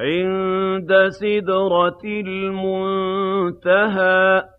عِندَ سِدْرَةِ الْمُنتَهَىٰ.